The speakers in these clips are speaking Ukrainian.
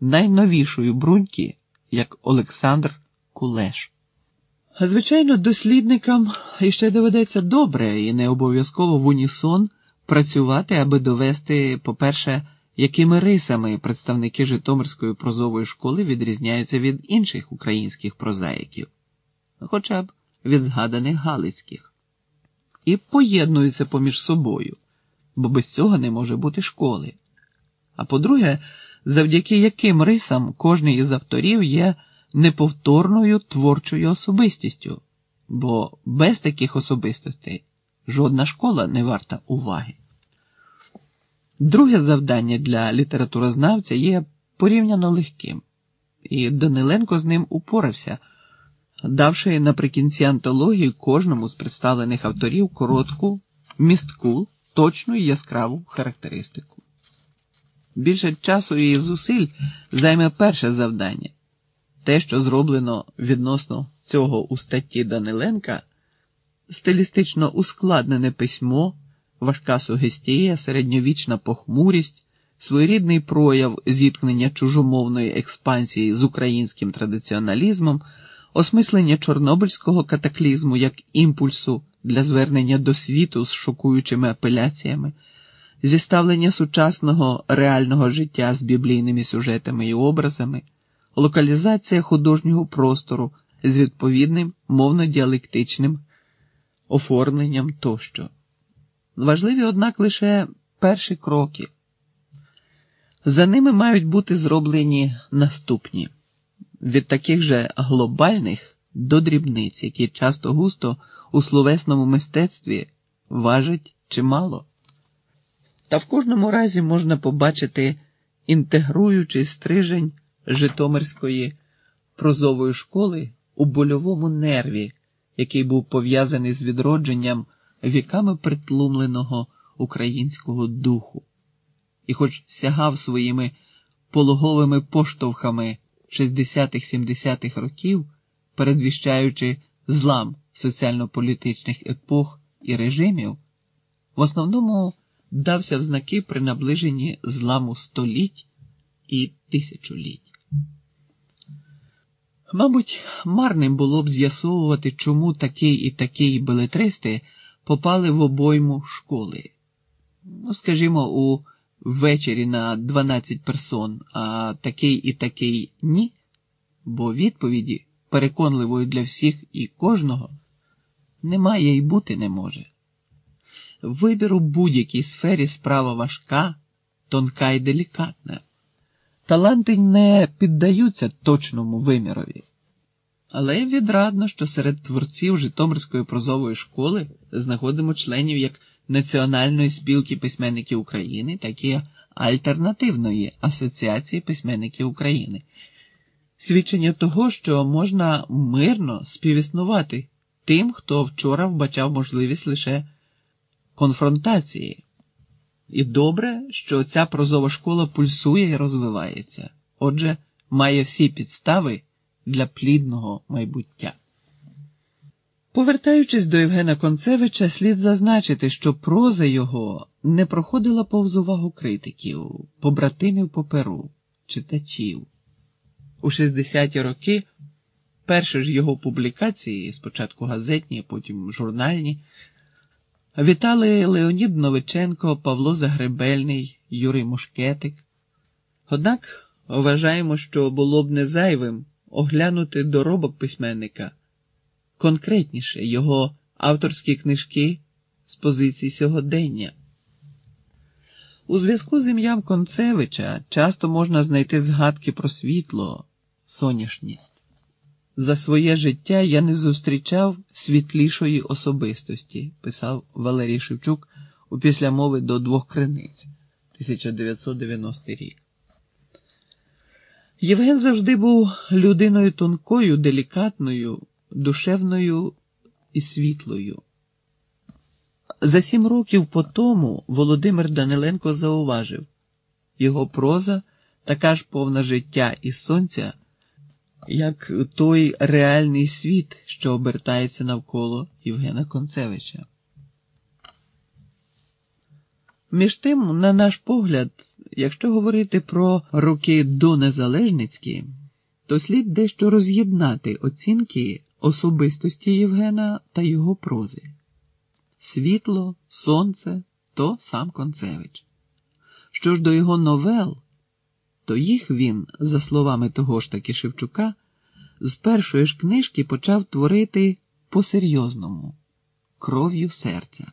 найновішої бруньки, як Олександр Кулеш. Звичайно, дослідникам іще доведеться добре і не обов'язково в унісон працювати, аби довести, по-перше, якими рисами представники Житомирської прозової школи відрізняються від інших українських прозаїків, хоча б від згаданих Галицьких, і поєднуються поміж собою, бо без цього не може бути школи. А по-друге, завдяки яким рисам кожний із авторів є неповторною творчою особистістю, бо без таких особистостей жодна школа не варта уваги. Друге завдання для літературознавця є порівняно легким, і Даниленко з ним упорався, давши наприкінці антології кожному з представлених авторів коротку, містку, точну і яскраву характеристику. Більше часу і зусиль займе перше завдання. Те, що зроблено відносно цього у статті Даниленка, стилістично ускладнене письмо, важка сугестія, середньовічна похмурість, своєрідний прояв зіткнення чужомовної експансії з українським традиціоналізмом, осмислення чорнобильського катаклізму як імпульсу для звернення до світу з шокуючими апеляціями, зіставлення сучасного реального життя з біблійними сюжетами і образами локалізація художнього простору з відповідним мовно-діалектичним оформленням тощо. Важливі, однак, лише перші кроки. За ними мають бути зроблені наступні від таких же глобальних до дрібниць, які часто густо у словесному мистецтві важать чимало. Та в кожному разі можна побачити інтегруючий стрижень. Житомирської прозової школи у больовому нерві, який був пов'язаний з відродженням віками притлумленого українського духу, і, хоч сягав своїми пологовими поштовхами 60-70-х років, передвіщаючи злам соціально-політичних епох і режимів, в основному дався в знаки при наближенні зламу століть і тисячоліть. Мабуть, марним було б з'ясовувати, чому такий і такий белетристи попали в обойму школи. Ну, скажімо, у ввечері на 12 персон, а такий і такий ні, бо відповіді, переконливої для всіх і кожного, немає і бути не може. Вибір у будь-якій сфері справа важка, тонка і делікатна. Таланти не піддаються точному вимірові. Але відрадно, що серед творців Житомирської прозової школи знаходимо членів як Національної спілки письменників України, так і Альтернативної асоціації письменників України. Свідчення того, що можна мирно співіснувати тим, хто вчора вбачав можливість лише конфронтації. І добре, що ця прозова школа пульсує і розвивається, отже, має всі підстави для плідного майбуття. Повертаючись до Євгена Концевича, слід зазначити, що проза його не проходила повз увагу критиків, побратимів по перу, читачів. У 60-ті роки перші ж його публікації, спочатку газетні, потім журнальні. Вітали Леонід Новиченко, Павло Загребельний, Юрій Мушкетик. Однак вважаємо, що було б не зайвим оглянути доробок письменника, конкретніше його авторські книжки з позицій сьогодення. У зв'язку з ім'ям Концевича часто можна знайти згадки про світло, соняшність. За своє життя я не зустрічав світлішої особистості, писав Валерій Шевчук у післямови до двох криниць 1990 рік. Євген завжди був людиною тонкою, делікатною, душевною і світлою. За сім років по тому Володимир Даниленко зауважив його проза така ж повна життя і сонця як той реальний світ, що обертається навколо Євгена Концевича. Між тим, на наш погляд, якщо говорити про роки донезалежницькі, то слід дещо роз'єднати оцінки особистості Євгена та його прози. Світло, сонце то сам Концевич. Що ж до його новел, то їх він, за словами того ж таки Шевчука, з першої ж книжки почав творити по-серйозному кров'ю серця.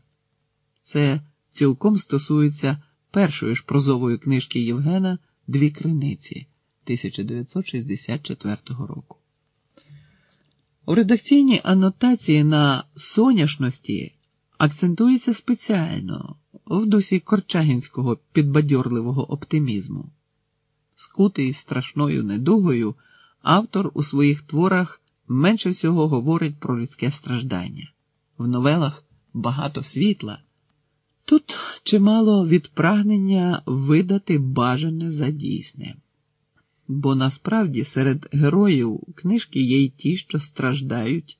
Це цілком стосується першої ж прозової книжки Євгена Дві криниці 1964 року. У редакційній анотації на соняшності акцентується спеціально в дусі корчагінського підбадьорливого оптимізму. Скутий страшною недугою, автор у своїх творах менше всього говорить про людське страждання. В новелах багато світла. Тут чимало від прагнення видати бажане за дійсне. Бо насправді серед героїв книжки є й ті, що страждають